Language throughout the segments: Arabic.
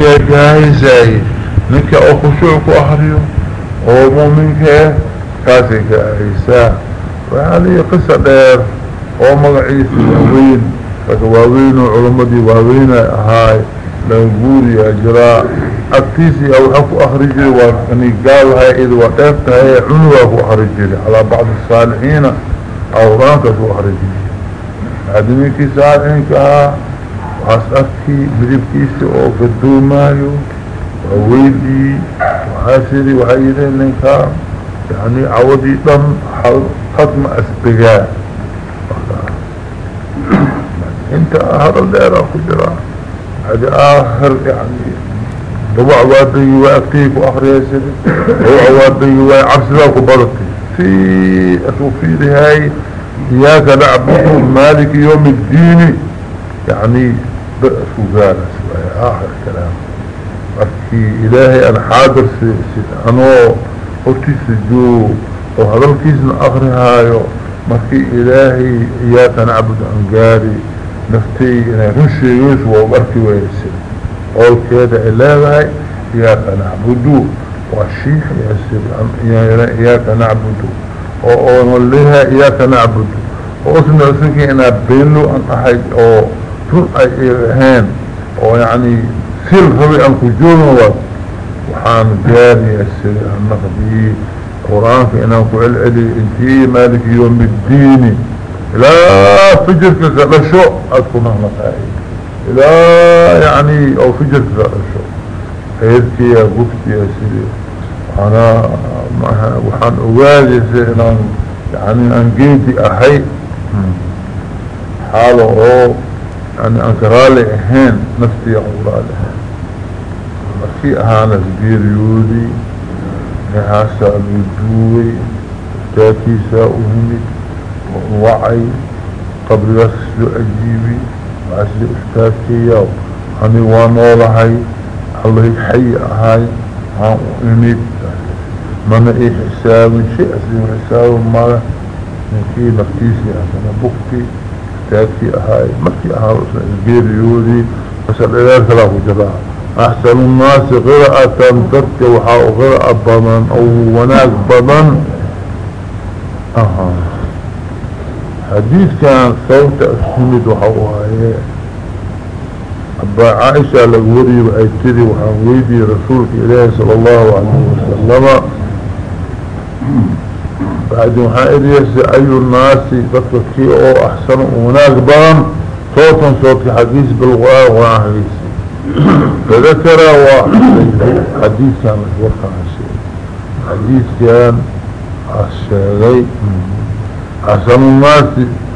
جاهزاي منك أو خشوعك اخريو أو مؤمنك جاهزا وعلي قصة دير أو مقعيس واوين فكواوين وعلمدي واوين هاي. لنقوري اجراء اكتيسي أو حكو اخرجي وأني قال هاي إذ وقفت هاي عنوة اخرجي على بعض الصالحين أو رانك اخو اخرجي عدميكي صالحين كها وحاسأكي بدبكيسي أو قدومايو وويدي وحاسري وحيرين لنكا. يعني عودي دم ختم اسبقاء انت اهر الليرة خجرا هذا آخر يعني هو عوادي واكتيك وأخر ياسر. هو عوادي وعبسلاك وبرتي في اسوفي هاي إياك نعبد مالك يوم الدين. يعني بأسو قال اخر كلام markii ilaahay aan xaadir anoo hortiisa joogo oo hadalkiisna akrihaayo markii ilaahay iyaaka nacbud aan gaari naftay inay run sheegayso waa arki waysa qowlkeeda ay leedahay iyaaka nacbudu waa shiix iyaaka nacbudu oo oona leeyahay iyaaka nacbudu oo isna isinka inaa beelo aan ahay ay ahayn oo yacni سير ربي أنكو جونا وحان جاري السير النقدي قرآن في أنكو العلي إنتي مالك يوم الدين. لا فجرك لشو أدكو نحن قائد لا يعني أو فجرك لشو. خيرك يا قفت يا سيدي أنا وحان أغادي سيئنا يعني أنقيتي أحي. حاله يعني أنكرالي أهين نفتي أقرالي مركي أهانا سبيريودي نحاسا الوجوي استاكيسا أهمد ووعي قبل يسلو أجيبي وعسل استاكيا أني وانولهي الله حي أهاي عن أهمد من إيه حساب شيء أسلم حساب ما نكي مركيسي أسنا بكتي تاكي اهاي مكي اهاي البيريودي فسأل إليه ثلاث جراء احسن الناس غرأة ترك وحاو غرأة بضن أو وناك بضن أها حديث كان صوت اسمد وحاو هاي أبا عائشة لقوري وأيتري وحاويدي رسولك إليه صلى الله عليه وسلم بعد محائد يسي أي الناس تطلقي أو أحسن هناك بان صوتا صوت حديث بالغاء وحديث فذكر حديث كان متوقع حديث كان الشيغي أحسن الناس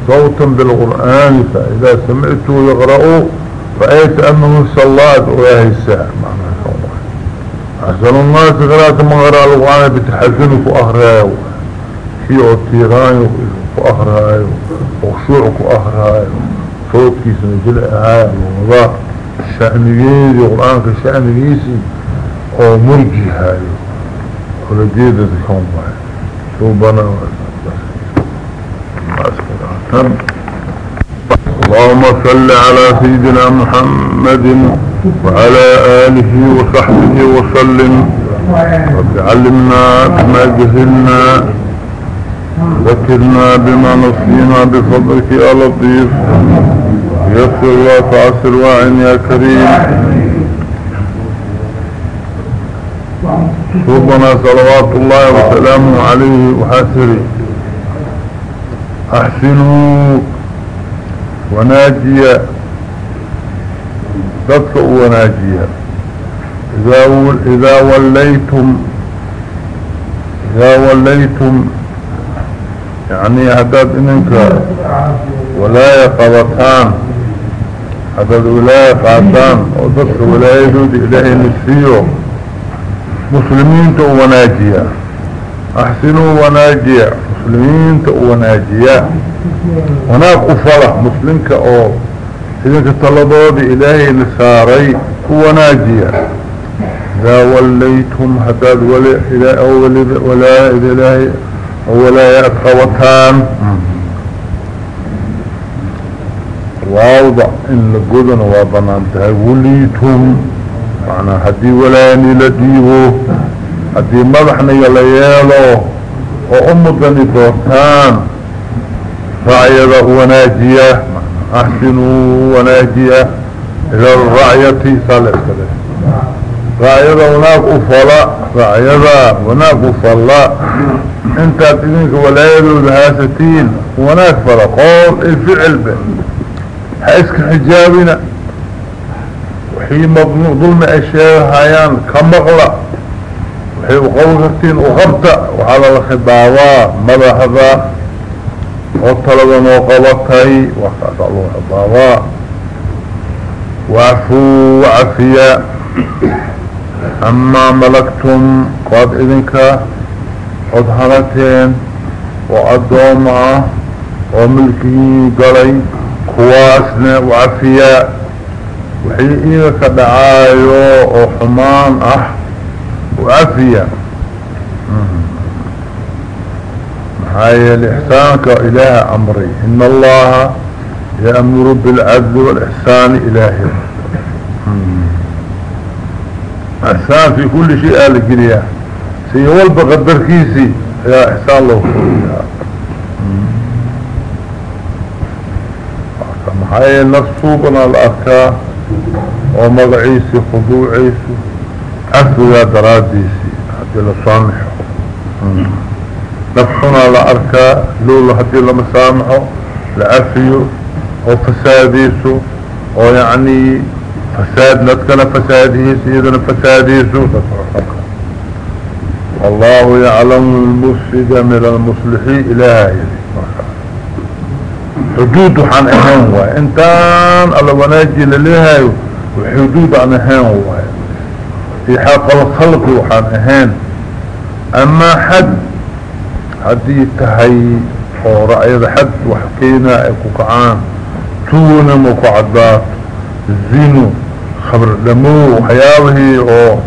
صوتا بالقرآن فإذا سمعته يقرأوا فأيت أنه صلاة وياهي الساعة معنى أحسن الناس قراءة قراء القرآن بتحزنك وأخراه وأخرها صوت كيس نجل هاي الوضاء الشأنيين القرآن كالشأنيسي أو مرجي هاي ولديدة كون باي شو بنا؟ اللهم صل على سيدنا محمد وعلى آله وصحبه وسلم. رب علمنا ما جهلنا. ذكرنا بما نصينا بفضلك يا لطيف. يسر الله تعسر واعن يا كريم. صوبنا صلوات الله وسلامه عليه وحسره. أحسنوا وناجيا. تطلق وناجيا. إذا, إذا وليتم إذا وليتم يعني هداد انك ولاية قبطان هداد ولاية قبطان وضدك ولاية دود إلهي نسيه مسلمين تو وناجيا أحسنوا وناجيا مسلمين تو وناجيا هناك أفرة مسلمك أو إذنك طلبوا بإلهي نساري وناجيا إذا وليتم هداد ولا إلهي ولا إلهي ولا يتخوتان واوضع إن لقودنا وابنانتها وليتم معنى هدي ولايني لديبو هدي مدحني يليالو وأمضني دورتان رعية وناجية. أحسنوا وناجية. إلى الرعية صالح كده رعية هناك أفلاء رعية هناك أفلاء أنت تدينك ولاية الهاستين هناك فرقون الفعل به. حيثك حجابنا وحي مظلوم ظلم أشياء هايان كمغلق وحي وقوغتين وغبت وعلى الخباوة ملحظة وطلبا وقبطي وقال الله الضواء وعفوا وعفيا أما ملكتم قد إذنك قد هلتين وأدوما وملكي قلي كواسنا وعفيا وحي إذنك دعايو وحمان أح وعفيا هاي الإحسان كإله أمري. إن الله يأمر بالعدل والإحسان إلهي. إحسان في كل شيء آل قرية سيوال بقدر كيسي. يا إحسان الله هاي نفسه بنا الأركاء ومضعيسي خضوعيسي عفو يا دراديسي. حتى لصامحه نفسنا لأركا لولا حتى لما سامحه لأفيه وفساديسه ويعني فساد نتكنا فساده سيدنا فساديسه والله يعلم المفسد من المصلحي إلهي. حدود عن واي انتان الله وناجي لليهاي وحدود عن واي في حق الخلق عن اهان أما حد هدي تهي أو رأي حد وحكينا اكو كعان تونا مكعدات الزينو خبر دمو وحيابه أو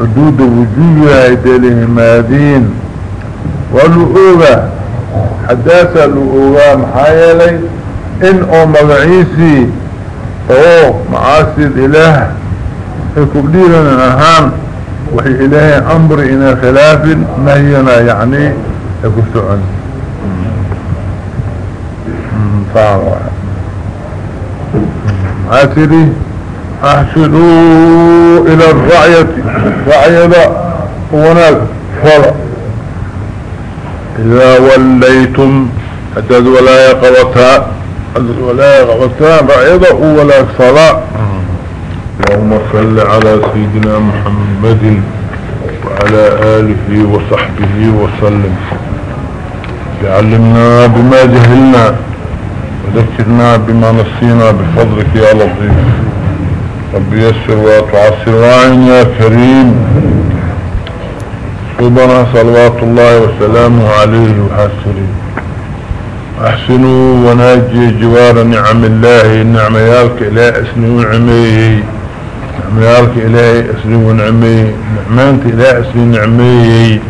حدود وجوهها يديله مادين واللؤوغة حداثة اللؤوغة محايلي إن أو مغعيسي أو معاسي الإله يكبديرنا اهان وحي إلهي أمر إنا خلاف نهينا يعني يكفتو عنه. واحد عاتري أحسنوا إلى الرعية. رعية وناك فلا إذا وليتم حدد ولا يقوتا حدد ولا يقوتا رعية ولا صلاة اللهم صل على سيدنا محمد وعلى آله وصحبه وسلم. علمنا بما جهلنا وذكرنا بما نسينا بفضلك يا لطيف. رب يسر وتعسر وعين يا كريم. ربنا صلوات الله وسلامه عليه وحسرين أحسنوا وناجي جوار نعم الله نعم يالك إلى أسني ونعميه نعم يالك إلى أسني ونعميه نعمانك إلى أسني نعميه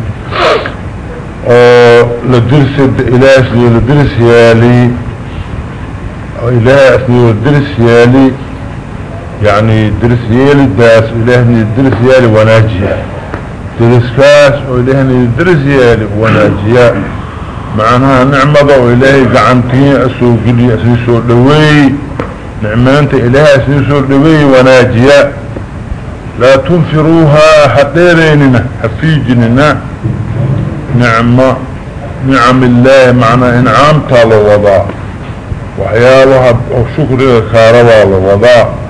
لدرس إلى أسني لدرس يالي. إله اسمه الدرس يالي. يعني درس يالي داس إلهني الدرس يالي وناجيا درس كاس وإلهني الدرس يالي وناجيا معناها نعمة وإلهي قعنتين أسوق لي أسيسو دوي. نعمانت إلهي أسيسو دوي وناجيا لا تنفروها حديريننا حفيجننا. نعمة نعم الله معنى إنعام تالو وضع وحيالها وشكر كاربا لوضاء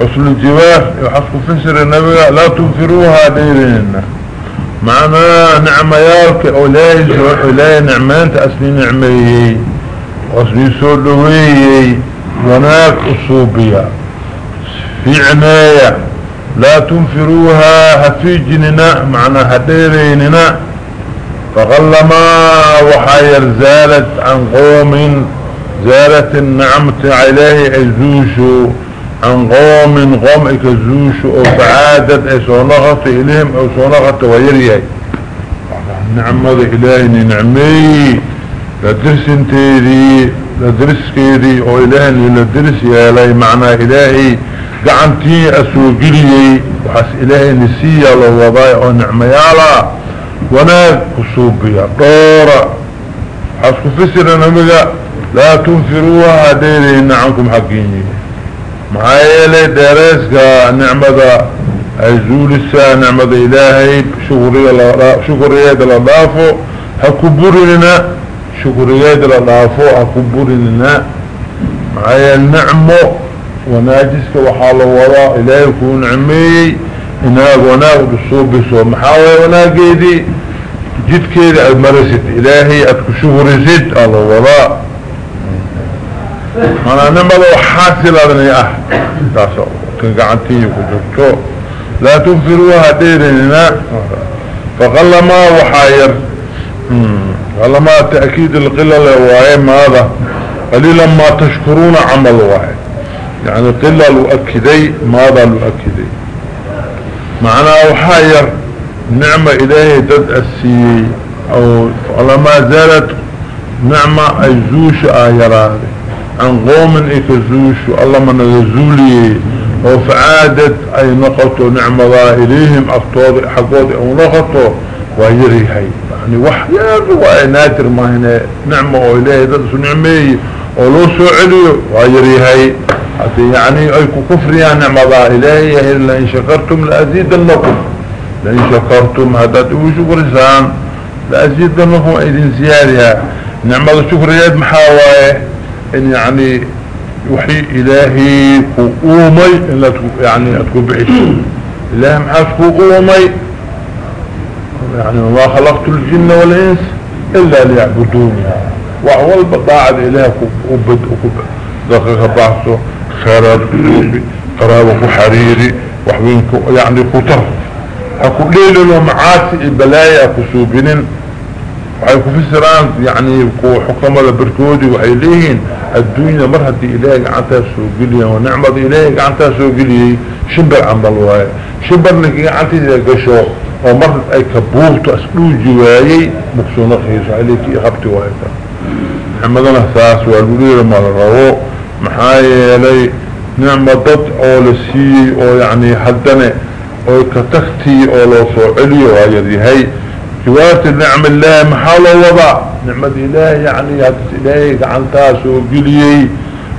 حسن الجواه يحسك فسر النبي لا تنفروها ديرين. معنا نعم يالك أولاي أولاي نعمان تأسني نعمي واسمي سودوي وناك أصوبيا في عناية. لا تنفروها هفيجننا معنا هديريننا. فغلما وحير زالت عن قوم زالت النعمة عليه ازوشو عن قوم قوم اكزوشو أو فعادت اي سونغت إليهم أو سونغت ويريي نعمة إلهي نعمي. لدرس انتيدي لدرس كيدي أو إلهي لدرس يالي معنى إلهي. قعنتي أسوقلي وحس إلهي نسيا للوضايا ونعميالا وناك كسوبيا دورة حسكو فسر نمجا لا تنفروها ديرين عنكم حقيني. معايلة دارسك نعمة عزول الساعة نعمة إلهي شكرية للضافو هكبرنا شكرية للضافو هكبرنا معايا النعمة وناجسك وحال وراء إلهي يكون عمي إناك وناك بالصوب محاوي وناقيدي جد كيدي المرست إلهي أتكو شكري ست على وراء أنا نمضى حاصل أبني أحد تاسو كنقعنتي وكجبتو لا تنفروها ديرنا فقال ما وحاير قال ما تأكيد القلة لواعي ماذا قليلا ما تشكرون عمل واحد يعني قلة لأكدي ماذا لأكدي معنى وحاير نعمة إلهي دد السي أو ما زالت نعمة أيزوش آيراني عن قوم إكزوش الله من يزولي وفعادت أي نقطوا نعمة إليهم أفطوض حقوض أو نقطوا ويريهي يعني وحيان وأي ناتر ما هنا نعمة إليه ذات نعمي ولو سعلي ويريهي حتى يعني أي كفر يا نعمة إليه لأن شكرتم لأزيدنكم. لأن شكرتم هذا شكر إنسان لأزيدنكم أيدين زيادة نعمة شكر يد محاوية إن يعني وحي إلهي قومي إلا يعني أتكون بعيش إلهي محاسكو قومي يعني ما خلقت الجن والإنس إلا ليعبدوني. وأول بطاعة إلهي قبد دقيقة بحثه خيرات قلوبي قرابة حريري وحبينكو يعني كتر أكو ليل ومعاسي بلايا أكو سوبنين leeyihiin adduunya mar haddii ilaahay gacantaa soo geliya oo nicmada ilaahay gacantaa soo geliyey shimbir camal waaye shimbirna gacantiisa gasho oo mar ay ka buurto asdhuuji waayey mugsuunakiisa alekii qabti waayta nicmadana saas waa luleeda ma la rabo maxaa yeelay nicma dad oo la siiyey oo yani haddana oy ka tagtii oo loo soo celiyo waa yaryahay جوارت النعم الله محاله وضع. نعمة الله يعني هذا إلهي عنتاس وقليي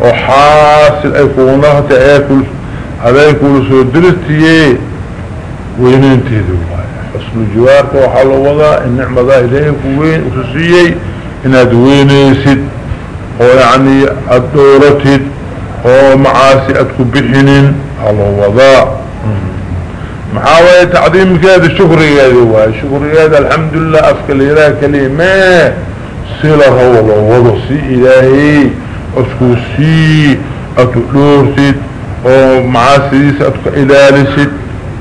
وحاصل أيكونه تأكل. هذا يكون سودرتي وينين تهدو أصل جوارك وحاله وضع النعمة ذا إلهي كوين وخصيي إن أدويني سد ويعني الدورتد ومعاسي أدكو بحنين حاله وضع. محاوية تعظيم كذا الشكر هذا الشكر هذا الحمد لله أفكال إله كلمة. سيلة هو الله وضع سي إلهي. أسكو سي أتقلورسد ومعاسيس أتقى إلالسد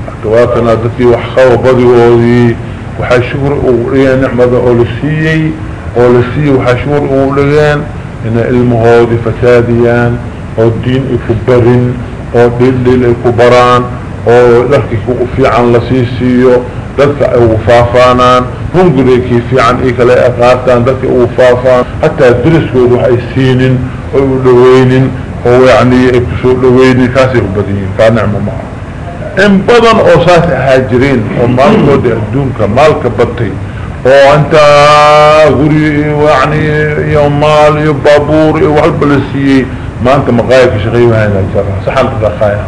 أتواتنا ذكي وحخا وبضي وضي وحي شكر أوليان نعمة أولسيي أولسيي وحي شكر أوليان إن المهودي فساديان. والدين إكبرين. ودين إكبران. أو لك في عن لسيسيو دلك وفافانا هم قريك في عن ايك لا اقارتان دلك وفافان حتى الدرس كودو حيسين أو لوين أو يعني اكسو لوين كاسي البديين فانعم معه ان بضن اوصات هاجرين أو مالكو دي الدونك مالك بطي أو انت غري يعني يوم مال يبابور يوحل بلسي ما انت مغايك شغيبها هنا الجرح صحان تبقى خايا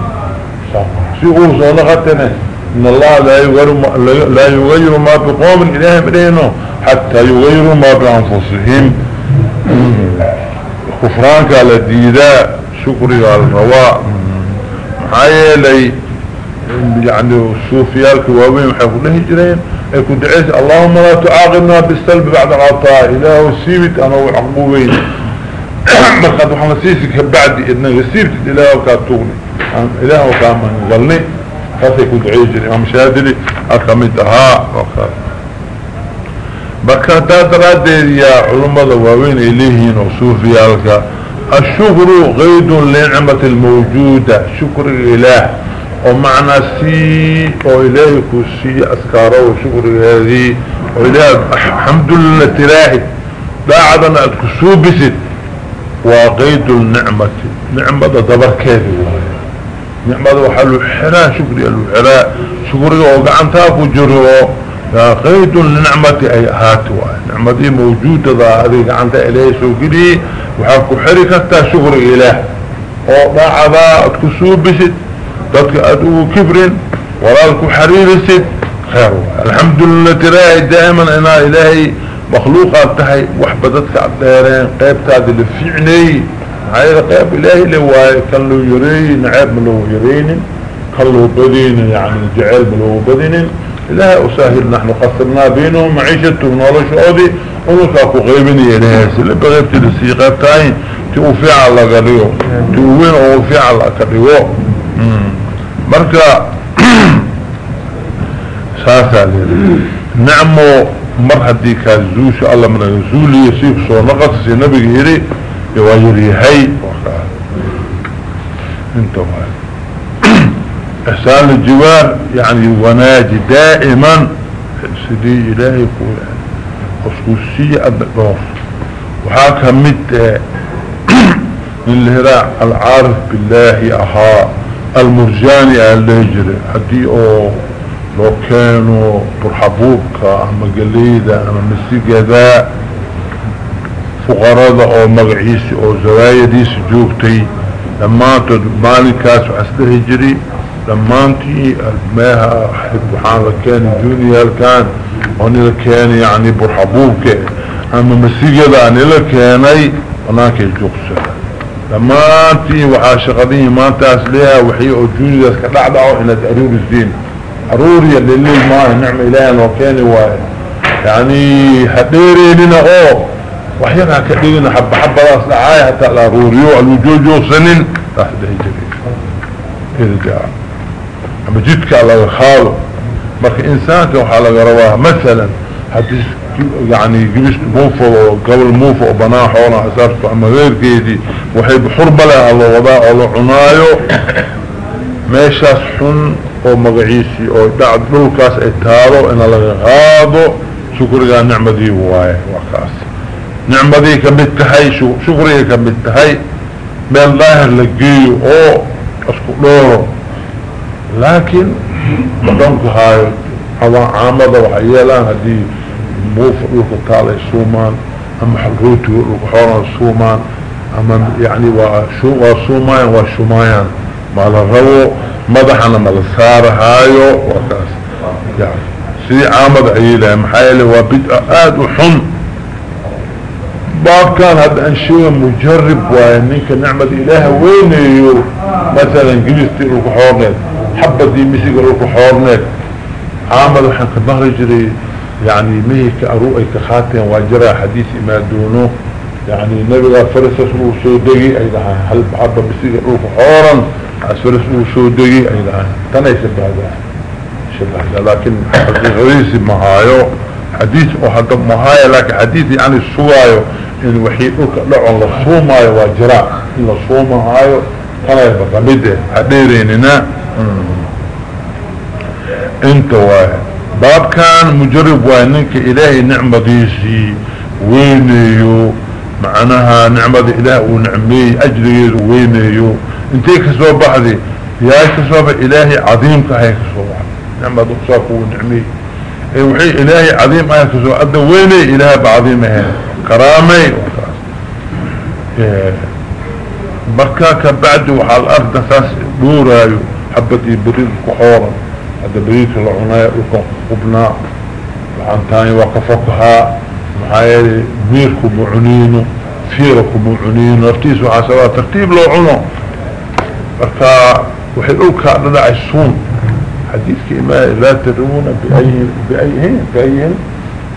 سيقول صنغتنا إن الله لا يغير ما, لا يغير ما بقوم الإله بدينه حتى يغيروا ما بأنفسهم. كفرانك على الديداء شكري على الرواء. معايا لي يعني الصوفيالك وابين وحيقول له جرين يكون دعيس اللهم لا تعاقبنا بالسلب بعد العطاء. إله السيبت أنا وعقبوين مرقد محمد سيسك بعد إنه سيبت الإله وكاتوني إله وكان من ظلني خاصة يكون عيجر الإمام شادلي أخمتها بكاتات رادير يا علماء ذوابين إليهين وصوفيالك الشكر غيد لنعمة الموجودة. شكر الإله. ومعنى سي وإلهك سي أسكاره وشكر هذه وإله الحمد لله تلاهي. بعدنا أتكسو بسد وغيد النعمة. نعمة دبر كاذي نعمة وحلو حراء شكري له حراء شكري وقعن تاكو جروا قيد لنعمة أي هاتوا. نعمة موجودة هذه قعن تا إليه سوكري وحاكو حركة شكر اله وضاعدا اتكسو بسد ضدك ادو كبرين. ورالكو حريرسد خير. الحمد لله تراهي دائما أنا إلهي. مخلوقات تحي وحبدتك عديرين قيبتاد اللي فعني هاي قيب اللي هو كان له يرين عيب له يرين كان له بدين يعني جعل له بدين إلهي أساهل نحن قصرنا بينهم معيشتهم نولش أودي ونساكو غيبني إلهي اللي بغيبتي لسي غيبتاين توفي على قريو توين وفي على قريو مركا ساسا لي. نعمو مر هدي كالزوش الله من الزولي يسيب صور نقص نبي يري يواجري هاي انت وهاي إحسان الجوار يعني وناجي دائما سيدي إلهي يقول خصوصية الدور وحاكا مد من الهراء العارف بالله أها المرجاني الليجري حدي أو لو كانوا برحبوبك أما قليدة أما مسيقة فقراء أو مقعيسي أو زوايا سجوبتي لما تد مالكاس وعسله جري لما انتي الماها حب حالة كان جوني كان وني كان يعني برحبوبك أما مسيقة اني لكاني هناك الجوكسة لما انتي وعاشقدين ما انت اسليها وحي أو جوني داس كدعدعو أنا تأرور الزين حروري اللي اللي ما نعم إلهي لو واي يعني حديري لنا اوه وحيانا كدينا حب حب راس لعاية حتى الاروريو الوجوجو سنين تحت هجري كده جاء اما جدك على الخالق marka insaanka waxaa laga rabaa masalan haddii yani gibis muufo oo gobol muufo oo banaan xoola asaarto ama geyrkeedii waxay xurba leh loo wadaa oo la cunaayo meeshaas xun oo magaciisii oo dhac dhulkaas ay taado ina نعم ذي كمتهاي شغرية كمتهاي بين الله اللقية أو اسكو دورو لكن مدنكو هاي هوا عامده وحيالان هدي. موف روكو تالي سومان أما حلوتي روكو حوران سومان. أما يعني واشو سومان واشومان مالا غوو مدحنا مالا سار هايو. وكاس. يعني سي عامد عيلة محايلة وبدأ آد وحمد xun baabkan hadda aan sheega mujarib waaye ninka nicmada ilaaha weynayo masalan gibistii dhulka xoorneed xabadii misiga dhulka xoorneed عامل وحن كبهر جري يعني مهي كأرو اي كخاتين واجرى حديث ما دونه يعني النبي فرس اسمه سودقي اي لها هل بعبا بسيق روح حورا فرس اسمه سودقي اي لها تنا يشبه هذا شبه هذا لكن حديث مهايو حديث أو حد مهايو لكن حديث يعني السوايو ان وحيد اوك لعن لصومايو واجرى ان لصومايو تنا يبقى مده حديريننا انت واحد باب كان مجرب وانك الهي نعمة ديسي وينيو معناها نعمة اله ونعمي اجري وينيو انتي كسوا بعضي يا كسوا الهي عظيم كهي كسوا نعمة دقصاك ونعمي وحي الهي عظيم إيه كسوا ادى ويني اله بعظيمه كرامي إيه. بكاك بعد وحال الأرض نساس دورايو حبتي بريد كحورا هذا بريد العناية لكم قبنا. العنتاني وقفقها. محايا ميركم وعنينه فيركم وعنينه افتيسوا عسوا ترتيب لو عنو. بركا وحي الأوكا لدع السون حديث كما لا تدرون بأي بأيهم بأيهم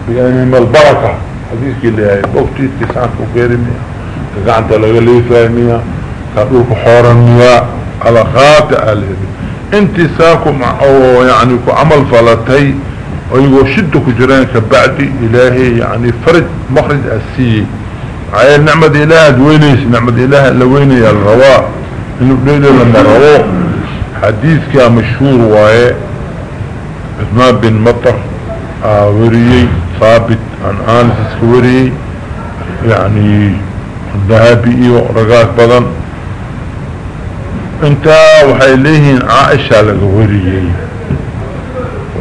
بأيهم البركة. حديث كما بوقتي تسعة وغيرمية كقعد لغلي فاهمية كأوك حورا مياه على خاطئ الهدي انت ساكو مع أو يعني عمل فلتي ويقو شدك جرين كبعدي إلهي يعني فرد مخرج اسي عيال نعمة إله دوينيس نعمة إله لويني الرواء؟ إنه بليلة لما رواه حديث كان مشهور وايه عثمان بن مطر آه وريي ثابت. عن آنس وريي يعني ذهبي ورقاك بدن انت وحي ليهن عائشة لقوريي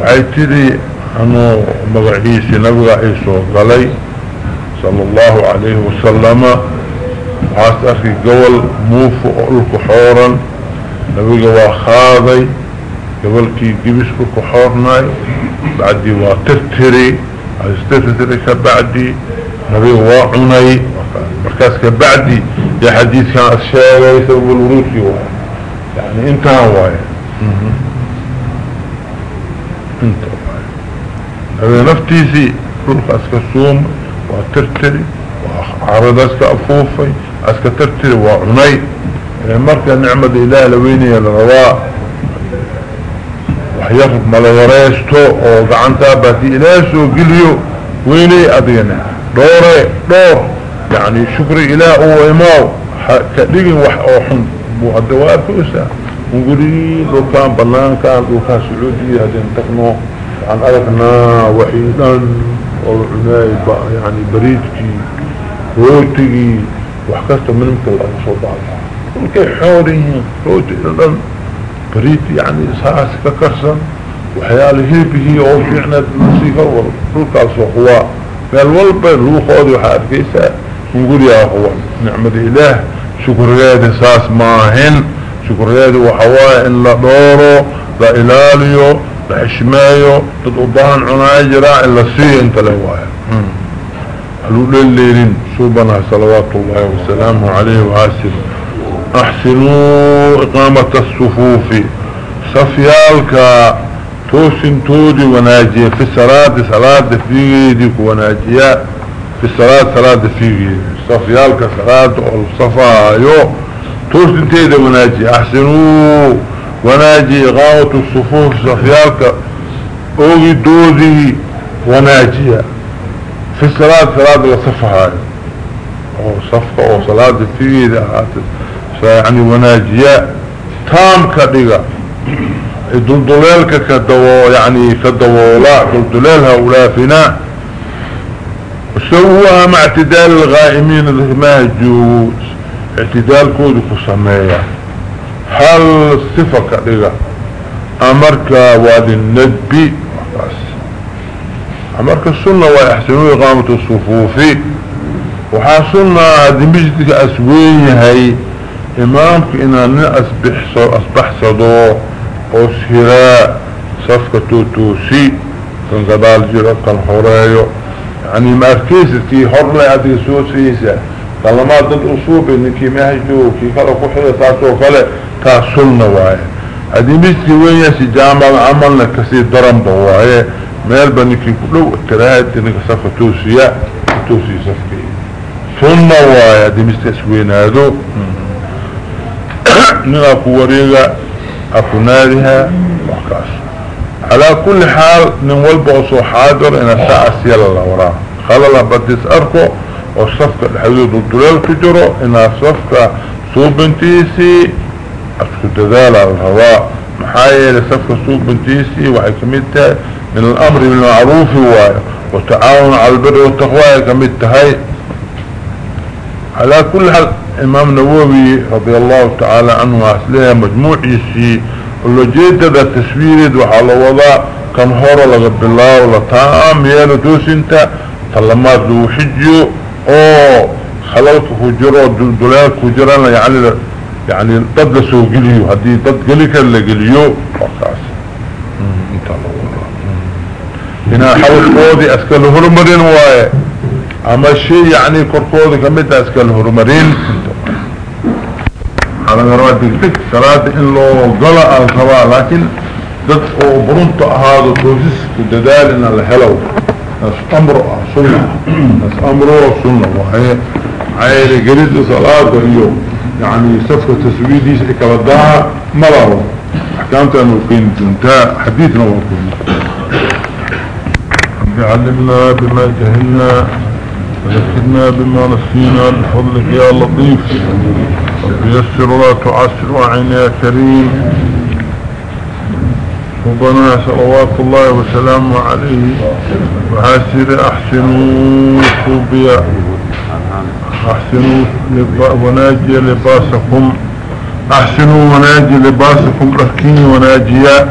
وحي تري أنو مقعيسي نبغى عيسو قلي صلى الله عليه وسلم. وحاس أخي قول موفو قلق حورا. نبغى واخاذي. قبل كي جبسك كحورناي بعدي واترتري استرتري كبعدي نبغى واعني مركز كبعدي يا حديث كان الشيء يسوي الوروسي واي يعني أنت هواي أنت هواي نبغى نفتيسي كل اسكسوم وأترتري وعرض أسك أفوفي أسك ترتري وعني مركز نعمة إله لويني الرواء وحيرب ملوريستو أو قعنتا باتي الاسو قليو ويني أدينا. دوري دور يعني شكر اله أو إماو. كدقين وح أو حن بو الدوار كوسا. ونقولي لو بلان كان لو سعودي هذين تقنو. عن أرقنا وحيدا والعناي يعني بريدكي. روتي. وحكست من مثل الصوبات كل حوري. روتي لن بريد يعني ساس ككرسا وحياله به أو فعنا نصيفة والروكا الصخواء قال والبا الروخ اودي وحاركيسا نقول يا اخوان نعمة إله شكر يادي ساس ماهن شكر يادي وحواء ان لا دورو لا إلاليو لا حشمايو تدقضان عناي جراء إلا سي انت لوايا قالوا لليلين صوبنا صلوات الله وسلامه عليه وعاسر أحسنوا إقامة الصفوف. صفيالك توسن تودي وناجية في الصلاة صلاة فيديك وناجية في الصلاة صلاة فيديك صفيالك صلاة والصفا توسن تودي وناجية أحسنوا وناجي إقامة الصفوف. صفيالك أوغي دودي وناجية في الصلاة صلاة وصفها أو صفقة أو صلاة فيديك يعني وناجية تام كدقة دلدلالك كدو يعني كدوولا دلدلال هؤلاء فينا. سووها مع اعتدال الغائمين ما يجوز اعتدال كود كسمية هل صفة كدقة أمرك وادي النبي أمرك السنة ويحسنوا إقامة الصفوف. وحاسلنا هذه مجدك اسويه هاي. امامك أنا أصبح أصبح صدو أو سهراء صفقة توتوسي كان قبال جيرا كان حرايو يعني ما اركيستي حرلي ادي سوسيسا طالما ضد اصوب انكي مهجو كي كلا كحية تاسو كلا تاسلنا واي. هذه مجدك وين يسي جامع عملنا كسي درم بواي. ميل بنكي كلو اتراهد انك صفقة توسيا توسي صفقة سنة واي هذه مجدك اسوين هذو من اكو وريغا اكو نارها وحكاس على كل حال من والبعصو حاضر إن الساعة سيالة الورا خلال بديس أركو والصفقة الحدود الدلال تجرو إن الصفقة صوبنتيسي اسكو دذال على الهواء. محايا لصفقة صوبنتيسي وحكمتها من الأمر بالمعروف هو وتعاون على البر والتقوى كمتها هاي. على كل حال إمام نووي رضي الله تعالى عنه واسلها مجموع يسي اللو جيدة ذا تسويرد وحال وضع كان هورا لغب الله ولا تام يالو دوس انت طلمات ذو حجيو أو خلالك فجرو دولالك فجران يعني يعني ضد لسو قليو هدي ضد قليك اللي قليو فقاس انت الله هنا حوش قوضي أسكال هرمرين وآية. أما الشيء يعني كركوضي كميت أسكال هرمرين. على مرات دقدق صلاة إن لو قلع الخباء لكن دد أو برنت هذا توسيس كددال إن الهلو. ناس أمره سنة. ناس أمره سنة. وهي عير قريد صلاة اليوم. يعني صفقة تسويدي كبداها مرة. أحكامت أنه كين انتهى حديثنا وكنا علمنا بما جهلنا. وذكرنا بما نسينا بفضلك يا لطيف. رب يسر ولا تعسر وعين يا كريم. ربنا صلوات الله وسلامه عليه. وعسر احسنوا صوبيا احسنوا وناجي لباسكم. احسنوا وناجي لباسكم ركين وناجيا.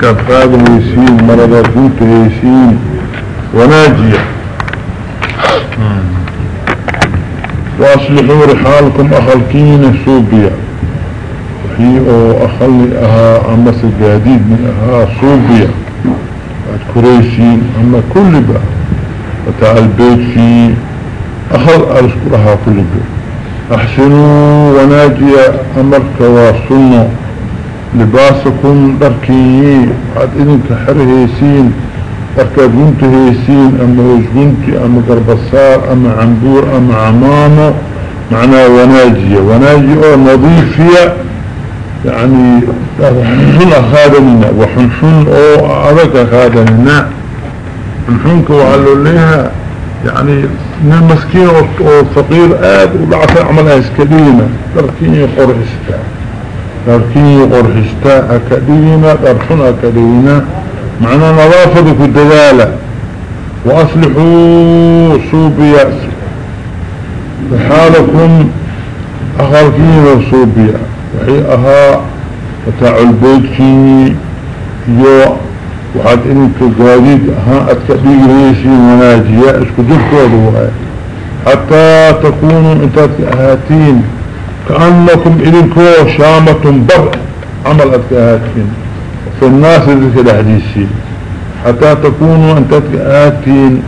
كان فاضل يسين مرضى كنت يسين وناجيا. وأصلحوا رحالكم اخلقين سوبيا. وحي أو اخلي أها اما سجاديد من أها سوبيا. كريسين أما كل بقى وتع البيت في أخل ارسكرها كل بيت أحسنوا وناجيا أمرك وصنوا. لباسكم دركي عاد اذنك حرهيسين. دركاد قنت هيسين اما وجقنت اما قربصار اما عنبور اما عمامة معناه وناجية. وناجية أو نظيفية يعني حنحن اخادننا وحنحن أو اذك اخادننا حنحنك وعلوا لها يعني من مسكين أو فقير آد ولعفة عملها اسكدينة دركي قرحستا دركي قرحستا اكدينة درحن اكدينة معنى نظافة الدلالة. وأصلحوا صوبيا بحالكم اخركين صوبيا وحي أها وتاع البيت فيني يو. وحد انك قاديد ها اتكديك ريسي مناجية إسكو دفكوا حتى تكونوا انتات اهاتين كأنكم إذنكو شامة بر عمل أتكاهاتين في الناس ذلك الحديثي حتى تكونوا أن تتكاهاتين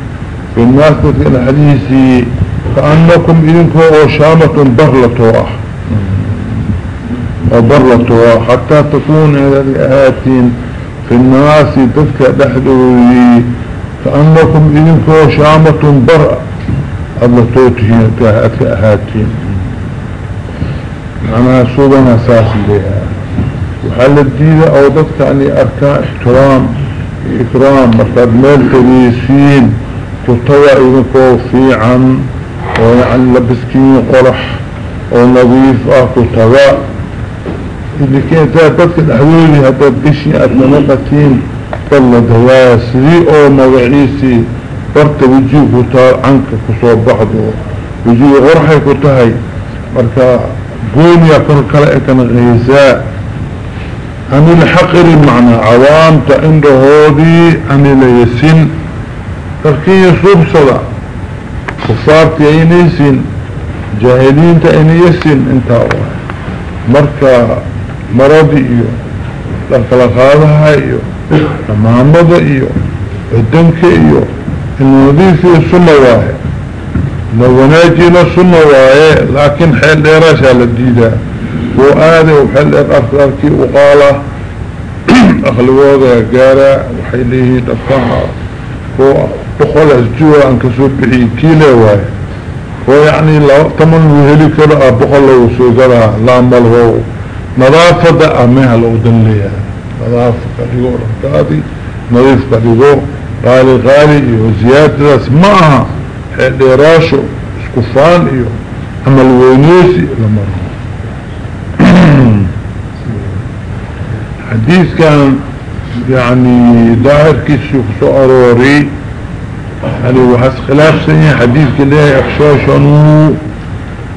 في الناس ذلك الحديثي كأنكم إذنكو شامة برلتوا وبرلتوا حتى تكونوا آتين في الناس ذلك الحديثي كأنكم إذنكو شامة بر الله توتهين كأهاتين معناها سوبنا أساس لها وحال الديدة أو ضدك اني اركان إحترام اكرام مرتب ميل كريسين كتوى اذنكو في عن ويعني لبسكين قرح ونظيف آه كتوى اللي كانت ضدك الحدودي هذا بشي اتنقتين طلع دواسري أو مغعيسي برت وجيه كتار عنك كصوب بعضه وجيه غرحي كتاهي مركا قومي أكون كان غيزاء. أني الحقر المعنى عوام تعنده هودي أني ليسن تركي يصوب صدا. كفار تأيني سن جاهلين تأيني يسن انت مركا مرضي إيو. لقلقادها إيو. محمد إيو. الدنك إيو. النظيف السنة واحد. لو وناجينا سنة وايه لكن حيل ديراشا للديدة وآذي وحيل الأركي وقال أخلوه قارا وحيليه دفعها وقال اسجوا أنك سبحي كيلة وايه ويعني لو تمن وهلي كده بقول له سوزرها لا ملهو نظافة أميها لو دليها نظافة قديقو رمتادي نظيف قديقو غالي غالي وزيادة معها. ديراشو اسكفان إيو. أما الوينيسي لمرة حديث كان يعني ظاهر كيسو سؤروري يعني وحس خلاف سنة حديث كده اخشاشنو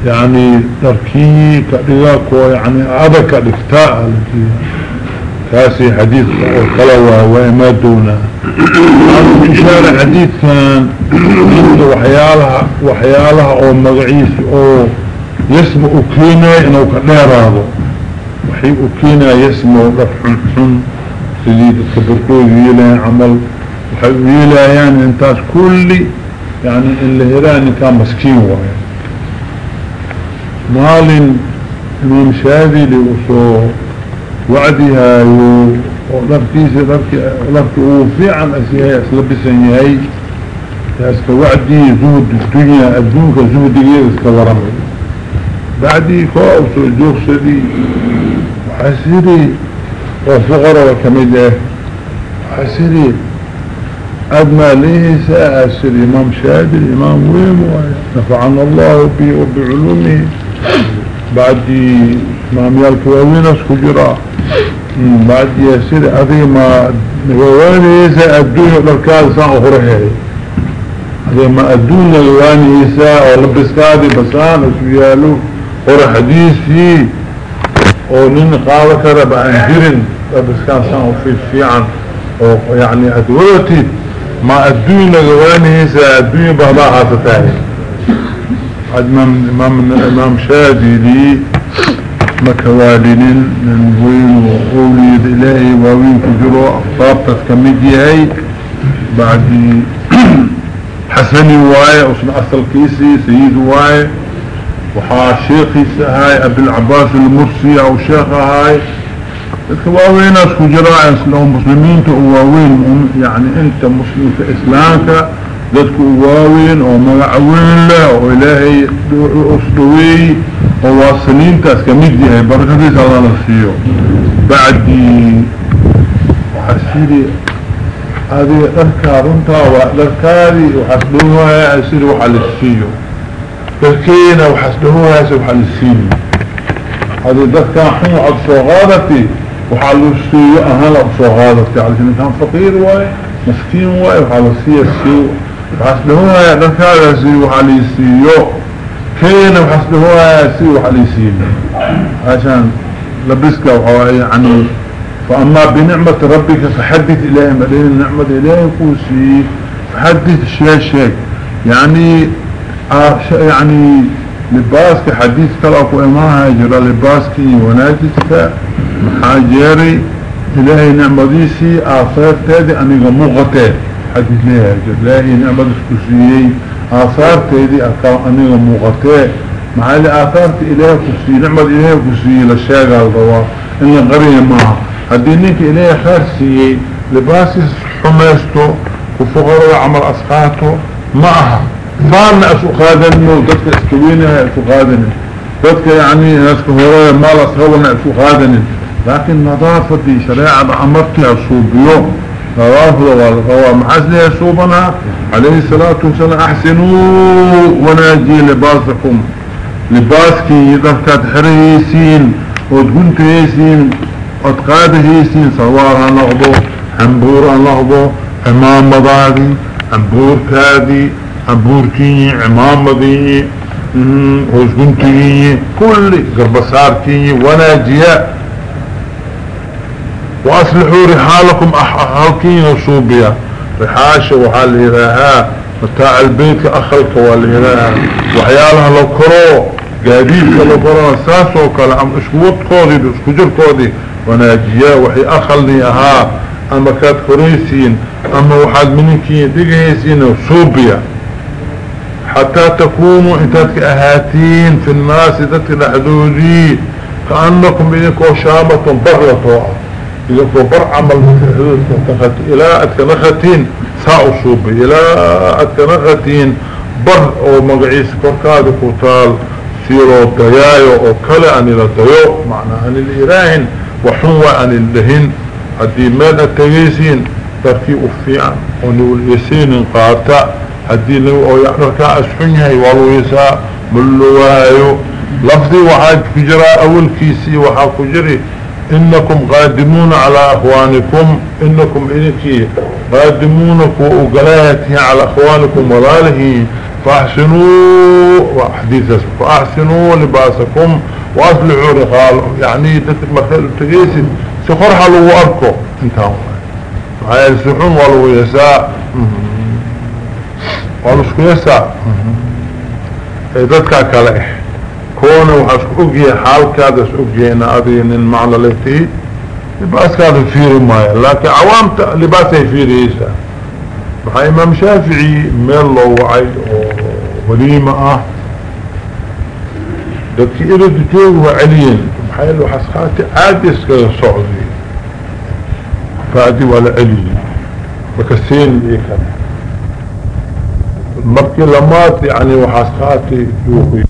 يعني تركي كأدقاكو يعني هذا كأدقتاء التي كاسي حديث القلوة وما دونه. إشارة حديث كان وحيالها وحيالها أو مغعيس يسمى اكينا إنه كدير هذا وحي اكينا يسمى رفع حن سيدي التبركوز يلا عمل. وحي يعني انتاس كل يعني اللي هراني كان مسكين وهي مال إمام شاذي لوصو وعدها ولركيس لركي وفي عن أسيهي أسلبسن يهي. ياسك وعدي زود الدنيا الدنيا زود يسك ورمي. بعدي كوأوسو الجوخ سدي. وحسيري وفقر وكمده وحسيري أدمى ليه سأسر إمام شادي الإمام ويم نفعنا الله به وبعلومه. بعدي إمام يالكواوين أسكو جراه بعد يسير هذه ما نوانيسا الدنيا والركاز سان أخرى هذه ما الدنيا نوانيسا ولبسكادي بسان قرى حديثي ونين قال كرب انجرن بس كان سنة في الفيعن يعني ادولتي ما الدنيا لغواني هسا الدنيا بهضاها تتاهي امام امام امام شادي لي مكوالين من وين وقولي إلهي ووين كجرو أخطابتك كميدي بعد حسني واي اصل أصل كيسي سيد واي. وحا شيخي هاي ابن العباس المرسي أو شيخة هاي. واوين اسكو جراء اسلام مسلمين تقواوين. يعني أنت مسلم في إسلامك ذاتك واوين أو مغعوين له والهي اسلوي وواصلين تاسكميد دي هاي بركة دي صلى الله عليه بعد وحسيري هذه أذكار انت وأذكاري وحسدوها يصير وحلسيو. تركينا وحسدوها يصير وحلسيو هذه ذكار حين أبصغادتي وحلسيو أهلا أبصغادتي علشان كان فقير واي مسكين واي وحلسيو السيو وحسدوها ذكار يصير وحلسيو كينا وحسدوها يصير وحلسيو عشان لبسك وحوائي عنه فأما بنعمة ربك فحدث إلهي مدين النعمة إلهي قوسي فحدث الشيء شيء. يعني يعني لباسك حديث كلاكو إماها جرى لباسك وناجسك محاجري إلهي نعمة ديسي آثار تادي أنيق مغتي حديث لها إلهي نعمة ديسكسيي آثار تادي أنيق مغتي معالي آثار إلهي كسي نعمة إلهي كسي لشاقة الضوار إن غريه معه هدي نيك إليه خير سيي لباسي حميستو وفقر عمل أسقاته معها. فان أسقادني وددك اسكوينها أسقادني ددك يعني ناسك هرايا مال أسقونا أسقادني لكن نظافة دي شريعة أمرتي أصوبيو نظافة والغواء محسنها أصوبنا عليه الصلاة والسلام أحسنوا وناجي لباسكم. لباسكي يدفكات حريسين وتقنت يسين أتقاد هيسين صوارها نغضو حنبورها نغضو امام مضادي حنبور كادي حنبور كيني عمام مضيني وزقن كيني كل قربصار كيني وناجياء وأصلحوا رحالكم أحالكين وصوبيا رحاشة وحال إلها متاع البيت أخلك والإلها وحيالها لو كرو قاديدك لو كرو ساسو كالعم اسكوت كودي اسكو جر كودي. وناجيا وحي أخلني أها أما كاد خريسين أما وحد منكي دقيسين وصوبيا حتى تكونوا انتاتك أهاتين في الناس ذاتك الحدودي كأنكم إنكو شامة برلة إذا بر عمل إلى أتكنختين. ساء صوبي إلى أتكنختين. بر أو مقعيس كركاد كتال سيرو ديايو أو كلا أن إلى ديو. معنى أن الإيراهن وحوة أن اللهن. هدي مال التغيسين تركي أفيعا ونقول يسين هدي لو أو يحرك أسحنها والو يساء ملوايو لفظي وحاج كجراء أول كيسي وحاج كجري إنكم قادمون على أخوانكم. إنكم إنكي قادمون وقلايته على أخوانكم ولاله. فأحسنوا وحديثة فأحسنوا لباسكم وأصلحوا رخال يعني تتك مخيل تقيسي سخرها لو أركو انتهوا. هاي السحون ولو يساء ولو سكو يساء إذا كالإح كونه وحاسك أجي حالك هذا أجينا أذين المعنى لتي لباس هذا فيري مايا لكن عوام لباسه فيري إيسا بحي إمام شافعي ميلو وعي وليمة آه dadki iradu jooga waa celiyeen maxaa yeele waxaas qaatay caadi iskaga socday faadi waa la celiyey marka seen iyo kale lamaad yani waxaas qaatay juuqi